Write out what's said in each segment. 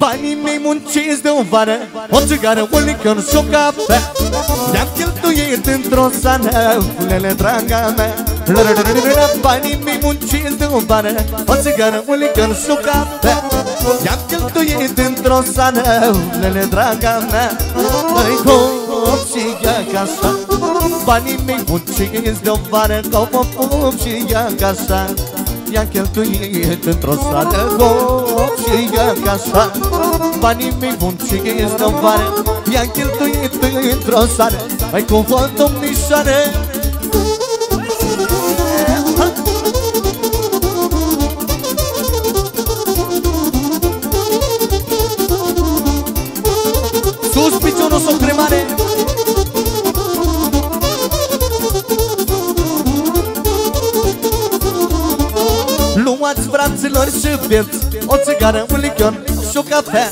Banii mei munciți de o vară O țigară, un licor și o cafea. I-am cheltuit într-o sană Fulele, draga mea. Banii mei munciți de o vară O țigară, un licor și o cafea. I-am cheltuit într-o sană Fulele, draga mea. Îi cop și ia casa. Banii mei munciți de o vară Cop, pop și ia casa I-am cheltuit într-o sală Hop și ia casa Banii mei munciți de vară I-am cheltuit într-o sală Mai cu vol domnișoară fraților și beți O țigară, un lichior și o cafea.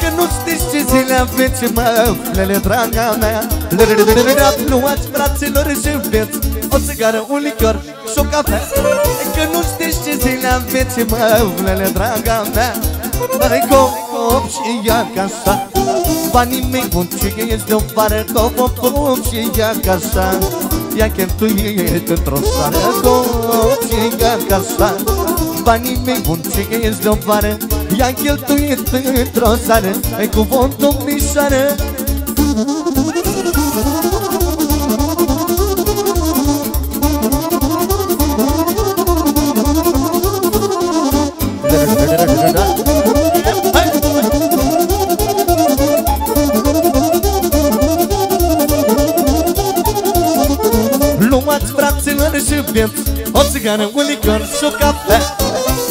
Că nu știți ce zile aveți, mă Flele, draga mea? Luați fraților și beți O țigară, un lichior și o cafea. Că nu știți ce zile aveți, mă Flele, draga mea? Hai cop și ia casa Banii mei munciți de o vară Cop, cop și ia casa I-a cheltuit într-o sară Cop și ia casa Banii mei munciți de o vară I-am cheltuit într-o sară Ai cuvânt domnișoară Luați fraților și beți O țigară, un licor și o cafea.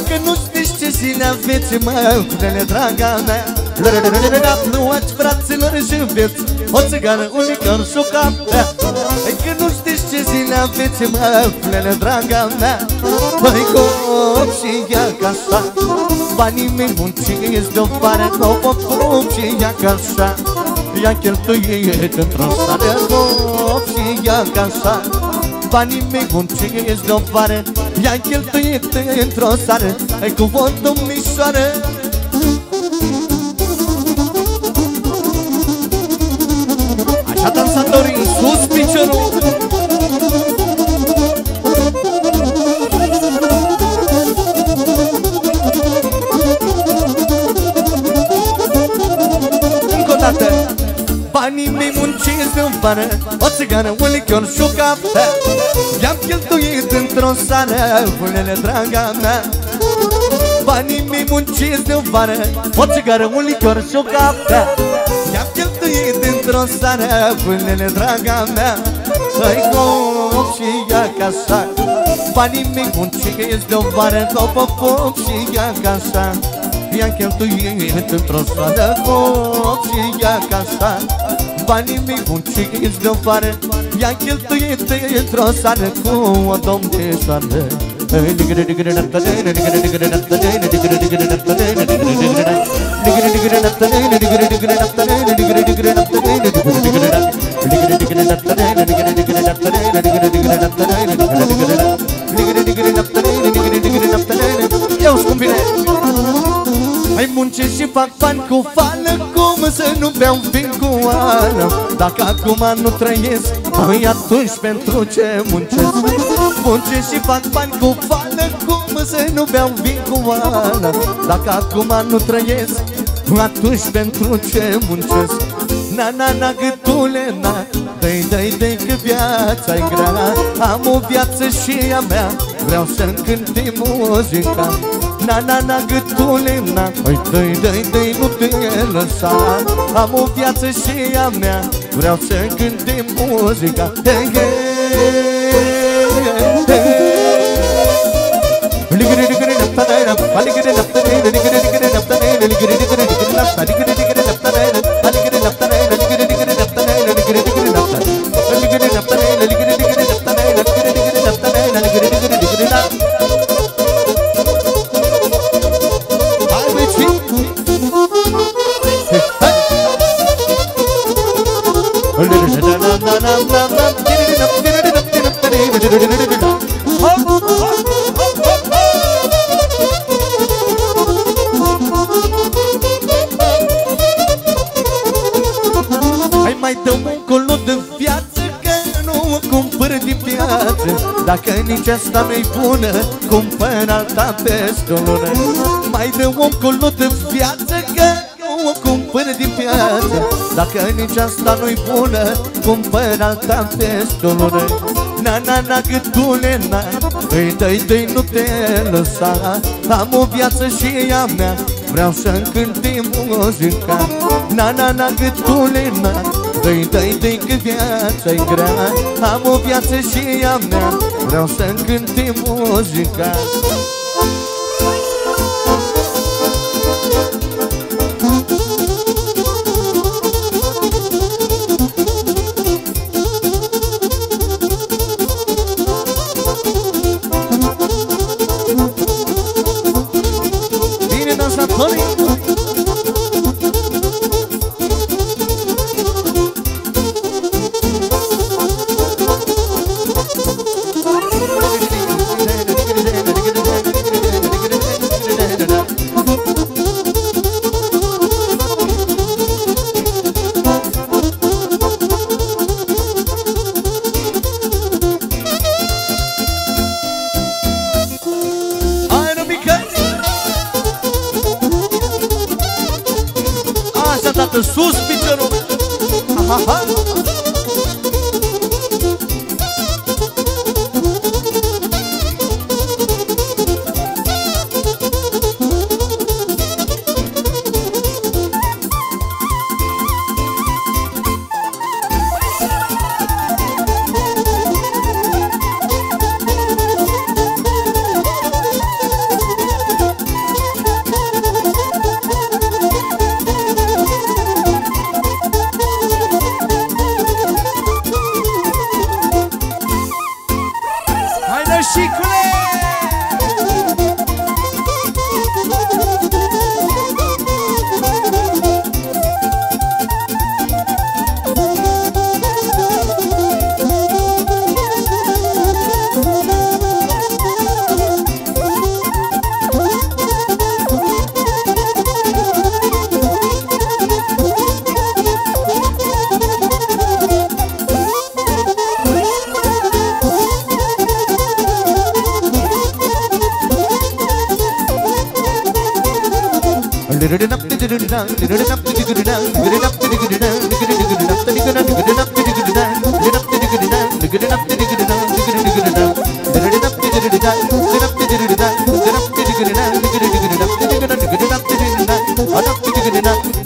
Că nu știți ce zile aveți, mă Frele, draga mea. Luați fraților și beți O țigară, un licor și o cafea. Că nu știți ce zile aveți, mă Frele, draga mea. Păi cop și ia casa Banii mei munciți de-o vară Cop, cop și ia casa I-a cheltuit într-o sală Cop și ia casa Banii mei munciți de-o vară I-am cheltuit într-o sară Ai cuvânt domnișoară Așa dansatorii, sus piciorul munciți de-o vară O țigară, un lichior și o cafea. I-am cheltuit într-o sară Vulele, draga mea. Banii mei munciți de-o vară O țigară, un lichior și o cafea. I-am cheltuit într-o sară Vulele, draga mea. Hai cop și ia casa. Banii mei munciți de-o vară Cop, cop și ia casa. I-am cheltuit într-o sală Cop și ia casa Banii mei munciți de-o vară I-am cheltuit într-o sală Cu o domnișoară Eu spun bine. Mai muncesc și fac bani cu fală Cum să nu beau vin cu oală. Dacă acum nu trăiesc Păi atunci pentru ce muncesc? Muncesc și fac bani cu fală Cum să nu beau vin cu oală? Dacă acum nu trăiesc Atunci pentru ce muncesc? Na, na, na, gâtule, na Dăi, dăi, dăi, că viața e grea. Am o viață și a mea Vreau să-mi cânti muzica Na, na, na, gâtule, na Păi, dăi, dăi, dăi, nu te lăsa Am o viață și a mea Vreau să cânti muzica Hey, hey, Hai, Dacă nici asta nu-i bună Cumpăr alta peste o lună Mai dă om colut în viață Că nu o cumpăr din piață. Dacă nici asta nu-i bună Cumpăr alta peste o lună Na, na, na, gâtule, na Îi dă-i, dă nu te lăsa. Am o viață și ea mea Vreau să-mi cânti muzica. Na, na, na, gâtule, na Dă-i, dă-i, dă-i că viața-i grea. Am o viață și ea mea Vreau să-mi cânti muzica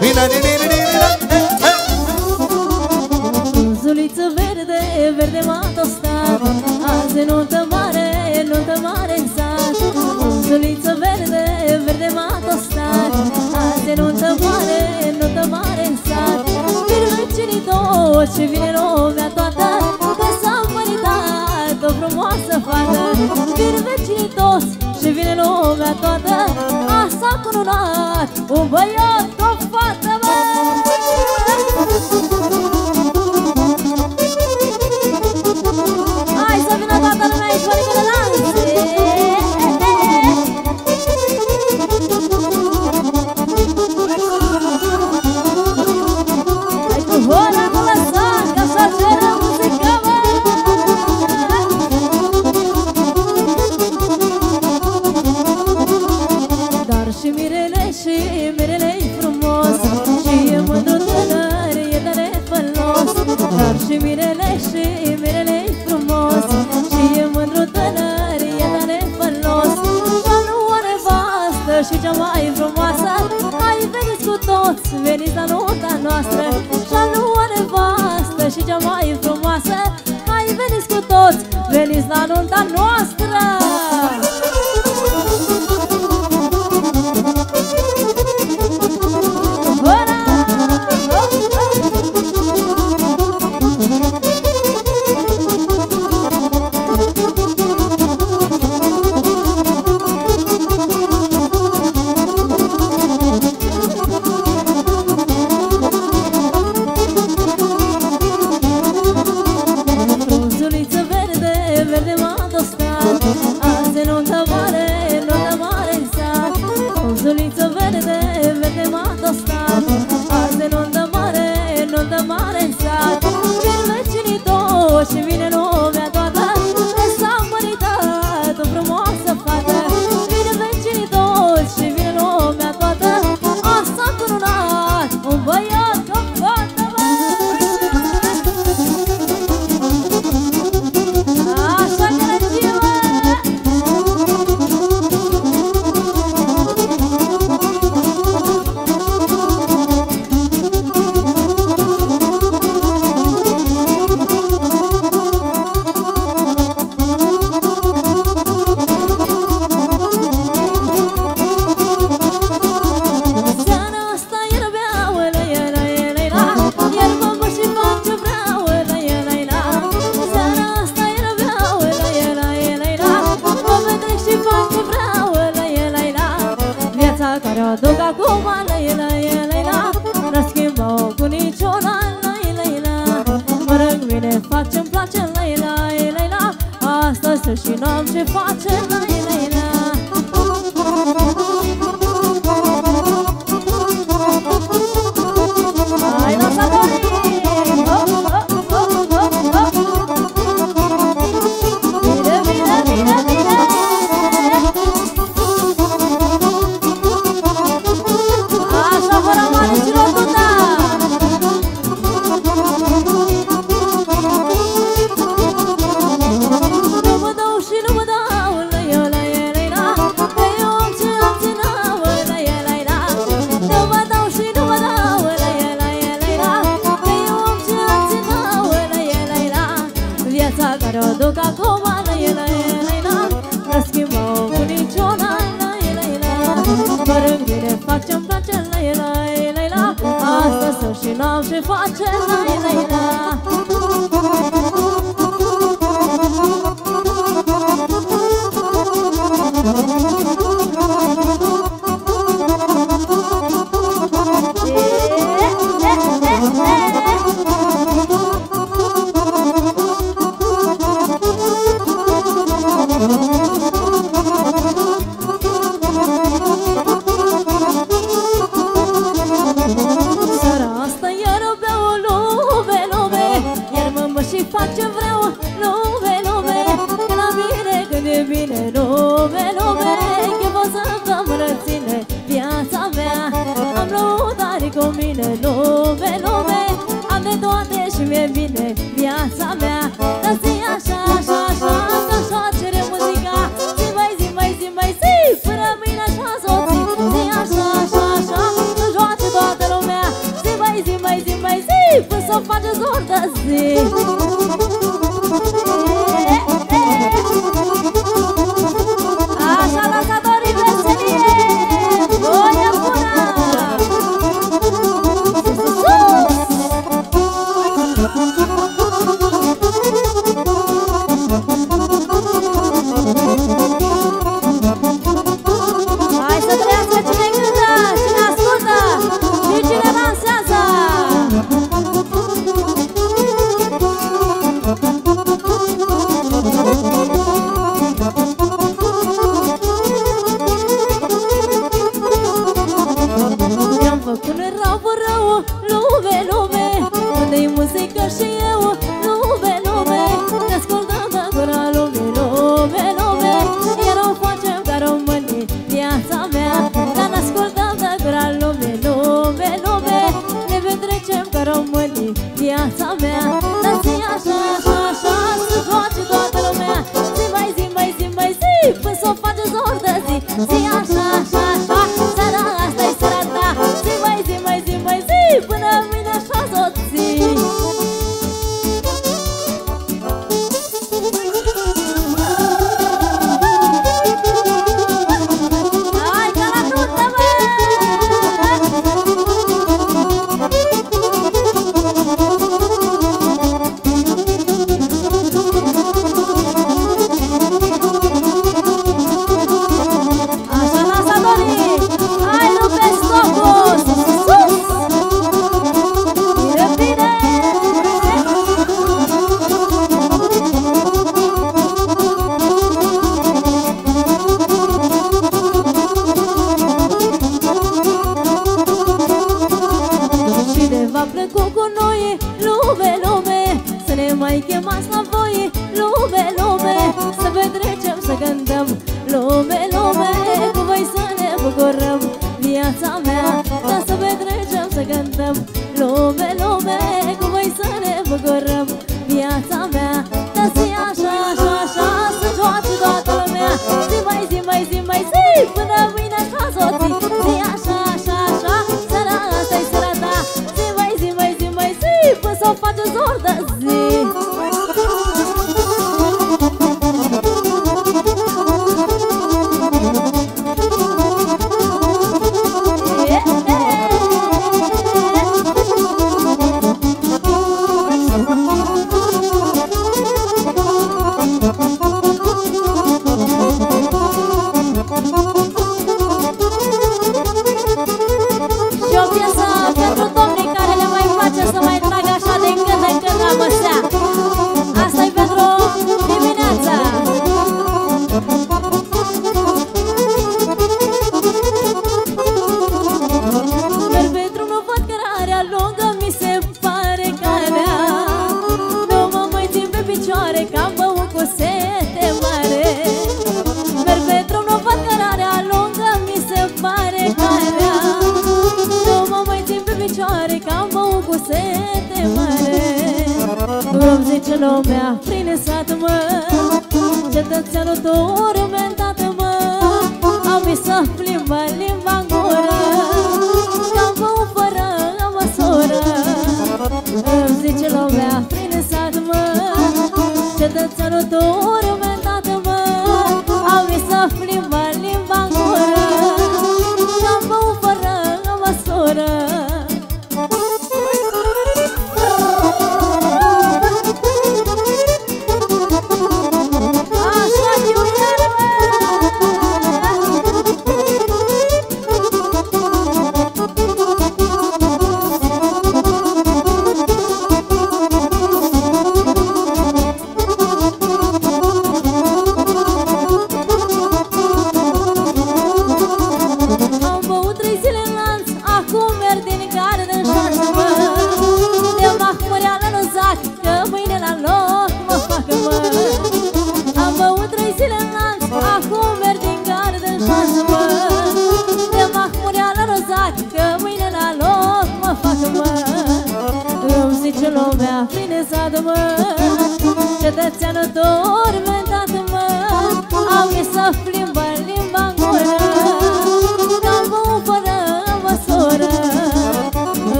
Mina ni ni ni ni ni fost și vine lumea toată Că s-a împăritat o frumoasă fată. Vin vecinii toți și vine lumea toată A s-a cununat un băiat tot Veniți la nota noastră Și a lua nevastă și cea mai și în om ce face la mine prazer Am vis să plimbă limba în gură Cam bău fără măsură. Îmi zice lumea prin sat, mă Cetățeanul tormentat,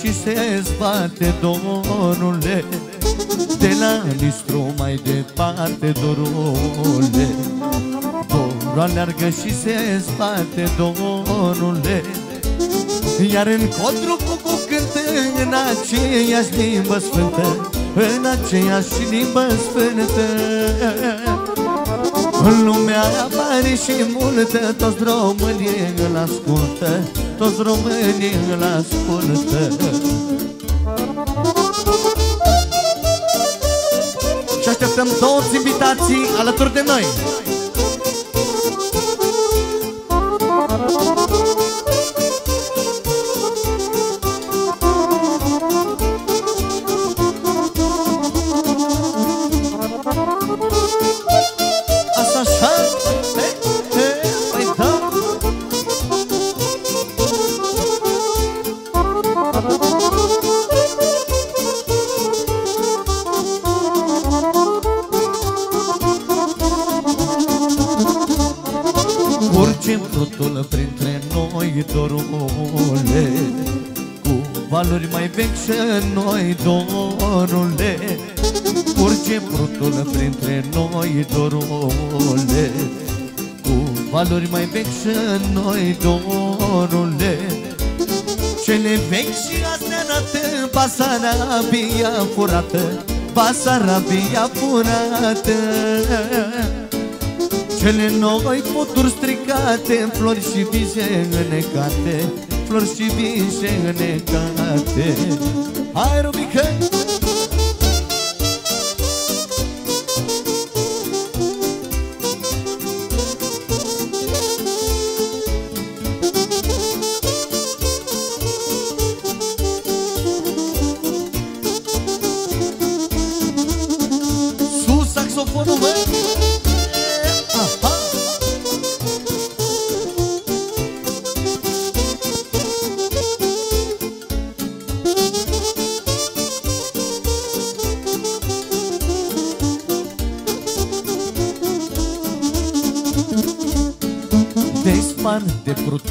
și se zbate dorule De la Nistru mai departe dorule Dorul aleargă și se zbate dorule Iar în codru cu cu cântă în aceeași limbă sfântă În aceeași limbă sfântă. În lumea mare și multă Toți românii îl ascultă Toți românii îl ascultă. Și așteptăm toți invitații alături de noi noi, Cu valori mai vechi și noi, dorule Urge brutul printre noi, dorule Cu valori mai vechi și noi, dorule Cele vechi și astea arată Basarabia furată Basarabia furată. Cele noi puturi stricate Flori și vise înecate Flori și vise înecate Hai, Rubică!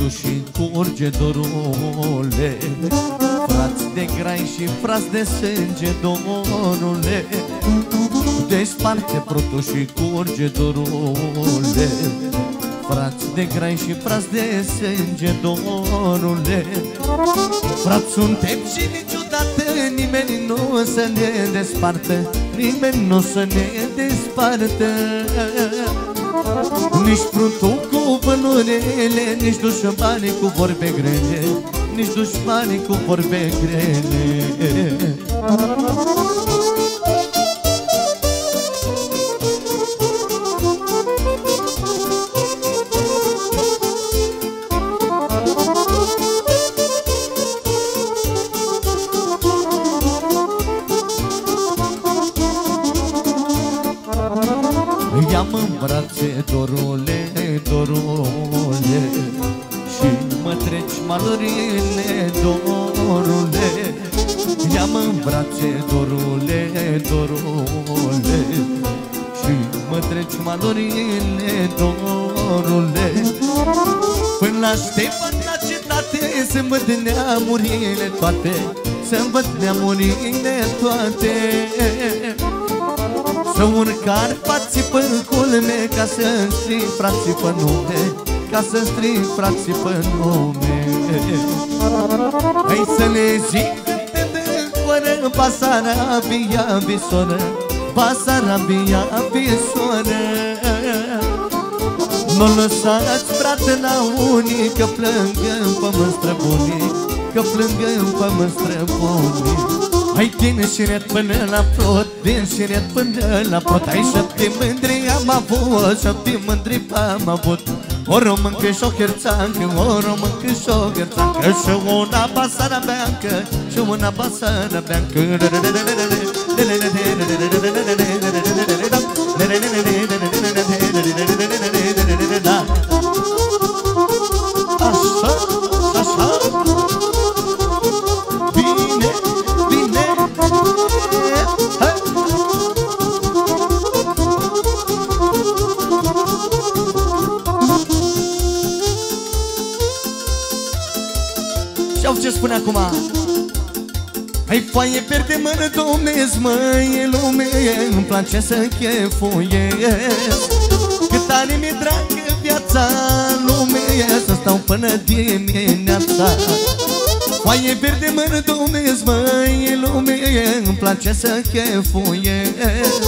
De prutuși curge dorule. Frați de grai și frați de sânge, domnule. Desparte prutuși curge dorule. Frați de grai și frați de sânge, domnule. Frați suntem și niciodată nimeni nu să ne despartă Nimeni nu să ne despartă. Nici pruntul cu vănurile Nici dușmanii cu vorbe grele Nici dușmanii cu vorbe grele neamurile toate Să-mi văd neamurile toate. Să urcar fații pe culme Ca să strig frații pe nume Ca să strig frații pe nume. Hai să le zic de dâncoară Basarabia visoră Basarabia visoră Nu lăsați frate la unii Că plângă în pământ străbunii Că plângă în pământ străbunii. Hai din șiret până la prot Din șiret până la prot Hai șapte mândri am avut Șapte mândri am avut. O româncă și o cherțancă O româncă și o cherțancă Și una basară beancă Și una basară beancă Și au ce spune acum. Hai foaie verde mână domnesc măi lume. Îmi place să chefuiesc Cât ani mi-e dragă viața lume Să stau până dimineața. Foaie verde mână domnesc măi lume. Îmi place să chefuiesc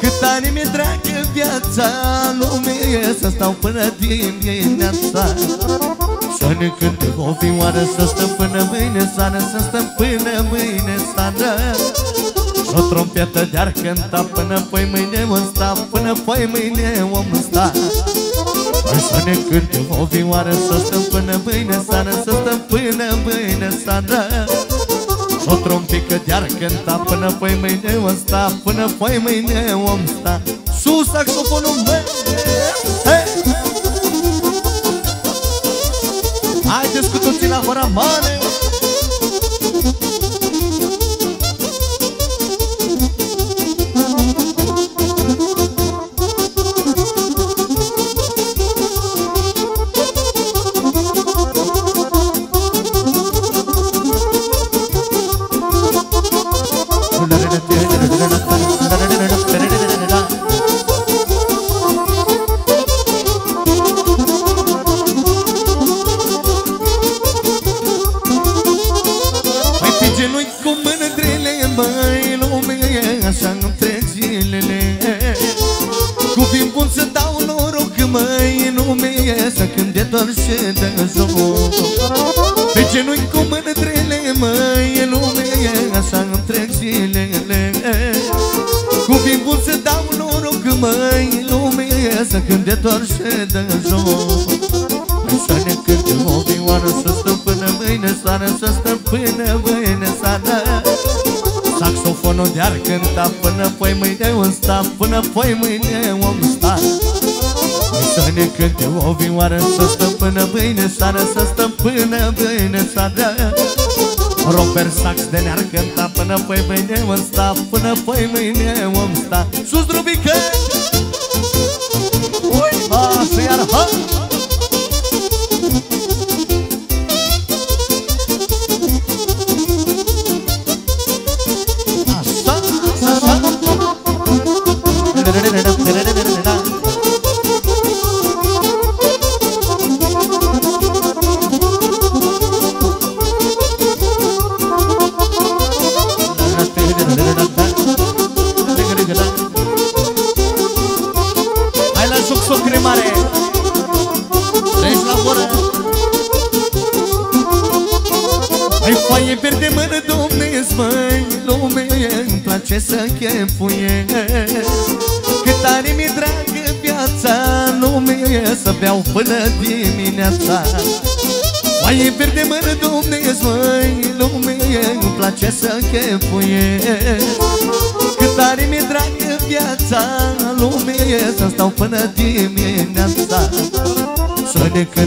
Cât ani mi-e dragă viața lume Să stau până dimineața să ne cânte o vioară Să stăm până mâine seară Să stăm până mâine seară. Și o trompetă de-ar cânta Până păi mâine vom sta Până păi mâine vom sta. Hai să ne cânte o vioară Să stăm până mâine seară Să stăm până mâine seară. Și o trompică de-ar cânta Până păi mâine vom sta Până păi mâine vom sta. Sus saxofonul meu hey! Haideți cu toții la hora mare să cânte doar și de jos. Să ne cânte o vioară, să stăm până mâine seară, să stăm până mâine seară. Saxofonul de-ar cânta până poi mâine om sta Până poi mâine om sta Să ne cânte o vioară Să stăm până mâine seară Să stăm până mâine seară. Robert Sax de ne-ar cânta Până poi mâine om sta Până poi mâine om sta Sus drubică! Așa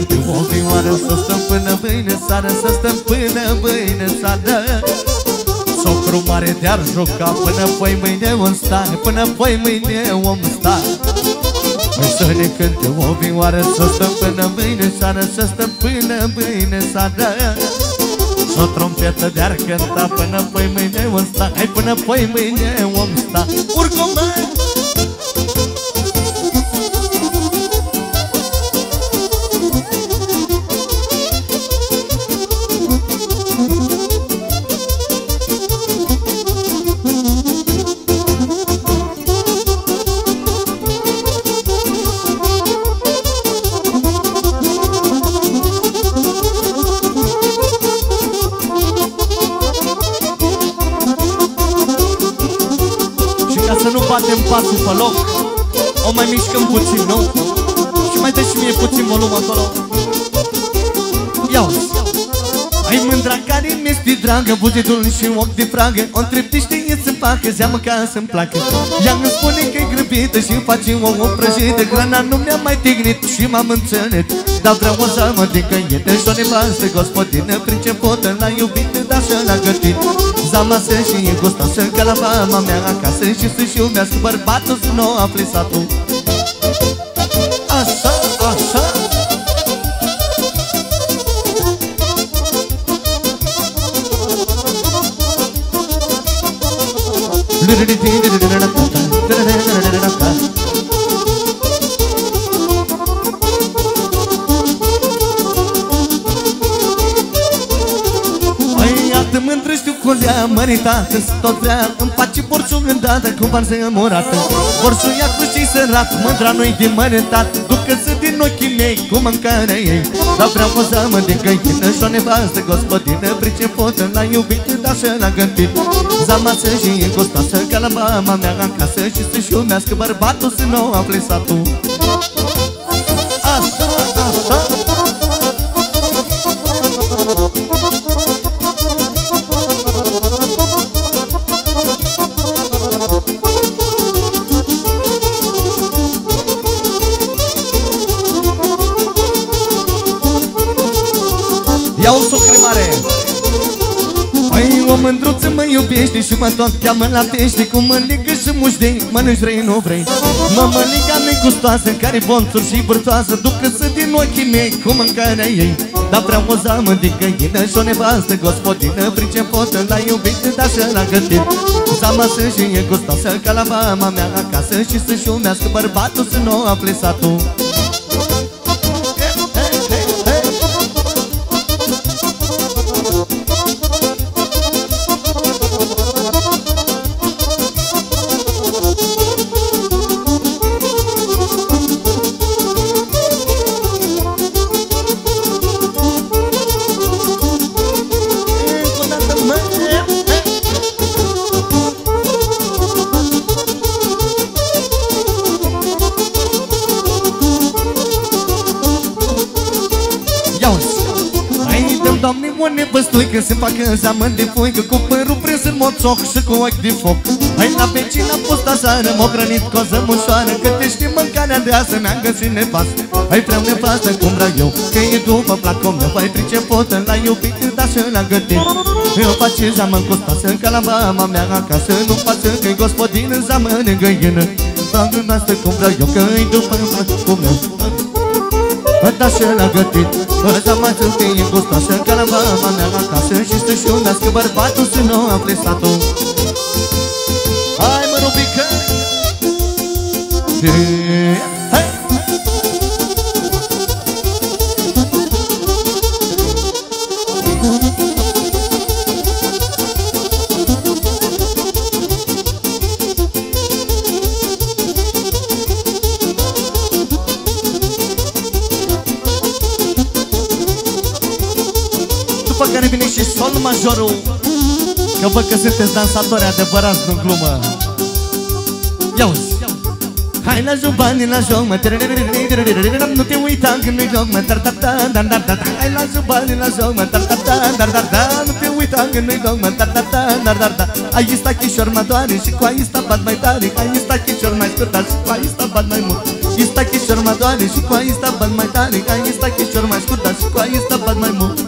Să ne cânte o vioară Să stăm până mâine seară Să stăm până mâine seară. Socru mare de-ar juca Până poi mâine om sta Până poi mâine om sta Păi să ne cânte o vioară Să stăm până mâine seară Să stăm până mâine seară. O trompetă de-ar cânta Până păi mâine om sta Hai până păi mâine om sta Urcă mă! Pasul pe loc. O mai mișcăm puțin, nu? Și mai dă și mie puțin volum acolo. Ia Ai mândra care mi-este dragă Buzetul și ochi de fragă. O întreb de știe să-mi facă Zeamă ca să-mi placă. Ea îmi spune că e grăbită Și face o o prăjită Grana nu mi-a mai tignit Și m-am înțelet Dar vreau o zamă de căietă Și o nevastă gospodină Pricepotă la iubită Dar și la gătit Zamasă și e gustoasă Ca la mama mea acasă Și să-și iubească bărbatul Să nu afli satul Așa, așa. Păi măritată Să tot vrea îmi face borțul îndată Cu varză murată Borțul ia cu și sărat Mândra nu-i de măritat Ducă-se din ochii mei cu mâncarea ei. Dar vreau o zamă de găină Și o nevastă gospodină Pricepotă la iubit, dar și la gândit. Zamasă și e gustoasă Ca la mama mea acasă Și să-și iubească bărbatul Să nu afle satul Ia o socre mare Păi o mândruță mă iubește Și mă tot cheamă la pește Cu mănligă și mușdei Mănânci vrei, nu vrei. Mă mănliga mi gustoasă Care bonțuri și bârtoasă Ducă-se din ochii mei Cu mâncarea ei. Dar vreau o zamă de găină Și o nevastă gospodină Pricepotă la iubită Dar și la gătit Zamasă și e gustoasă Ca la mama mea acasă Și să-și umească bărbatul Să nu afle satul Când se facă zeamăn de foică Cu părul prins în moțoc și cu ochi de foc. Hai la vecina fost aseară M-o hrănit coză mușoară Că te știi mâncarea de asă Mi-am găsit nefastă Hai vreau nefastă cum vreau eu Că e după placul meu Hai pricepotă la iubit Dar și la gătit Eu face zeamăn cu stasă Ca la mama mea acasă Nu față că-i gospodină Zeamăn în găină. Fac în asta cum vreau eu Că-i după placul meu Da și la gătit Ăsta mai sunt că e gustoasă Ca la mama mea acasă Și să-și unească bărbatul Să nu afle satul Hai mă rubică! Hai și sol majorul Că văd că sunteți dansatori adevărați, nu glumă Ia uzi Hai la joc bani la joc, mă Nu te uita când nu-i joc, mă dar, dar, dar, dar, dar, dar, Hai la joc bani la joc, mă dar, dar, dar, dar, dar, dar, Nu te uita când nu-i joc, mă dar, dar, dar, dar, dar, dar Aici sta chișor mă doare și cu aici sta bat mai tare Aici sta chișor mai scurt, dar și cu aici sta bat mai mult Aici sta chișor mă doare și cu aici sta bat mai tare Aici sta chișor mai scurt, dar și cu aici sta bat mai mult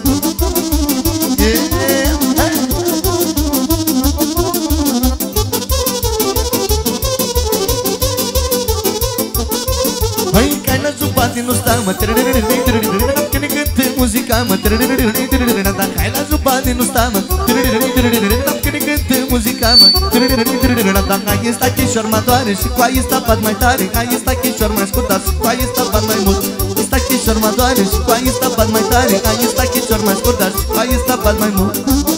Yeah, hey. Hai că la jupate nu sta mă Că ne cântă muzica mă Hai la jupate nu sta mă Că ne cântă muzica mă Hai sta chișor mă doare și cu aia sta bat mai tare Hai sta chișor mai scurt dar și cu aia sta bat mai mult Sta chișor mă doare și cu aia sta bat mai tare Hai sta chișor mai scurt dar și cu aia sta bat mai mult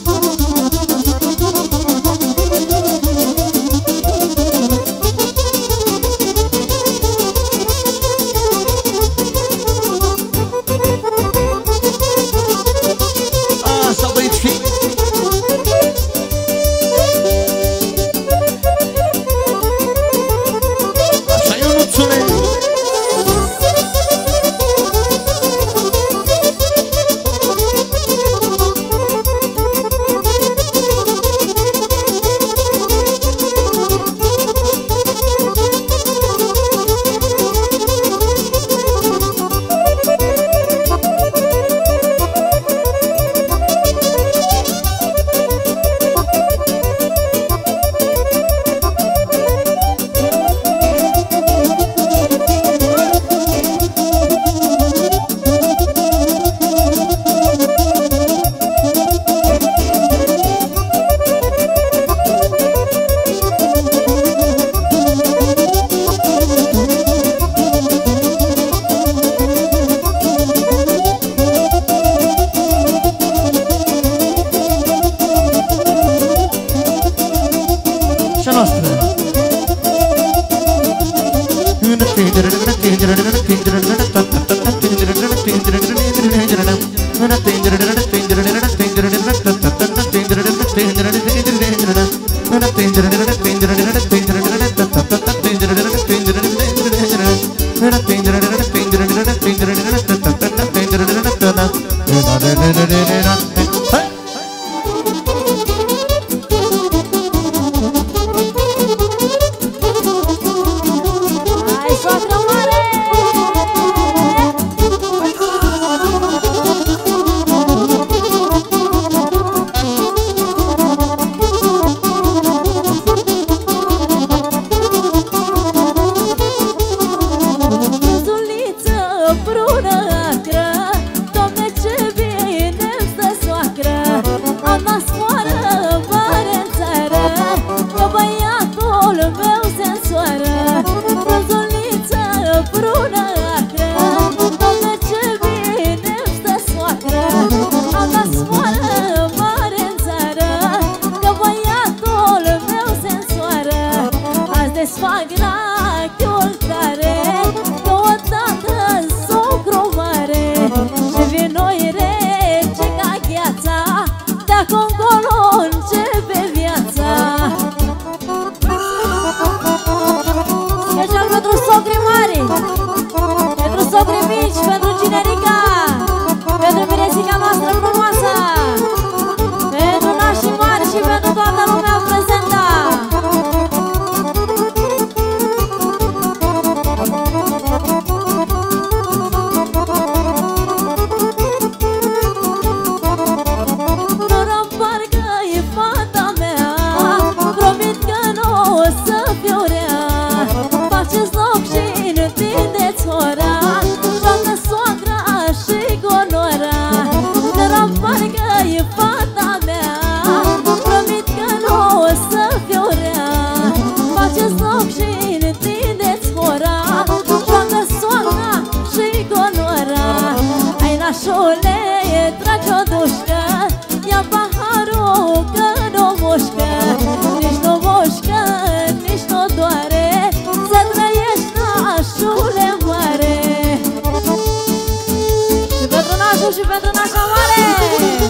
nașul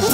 și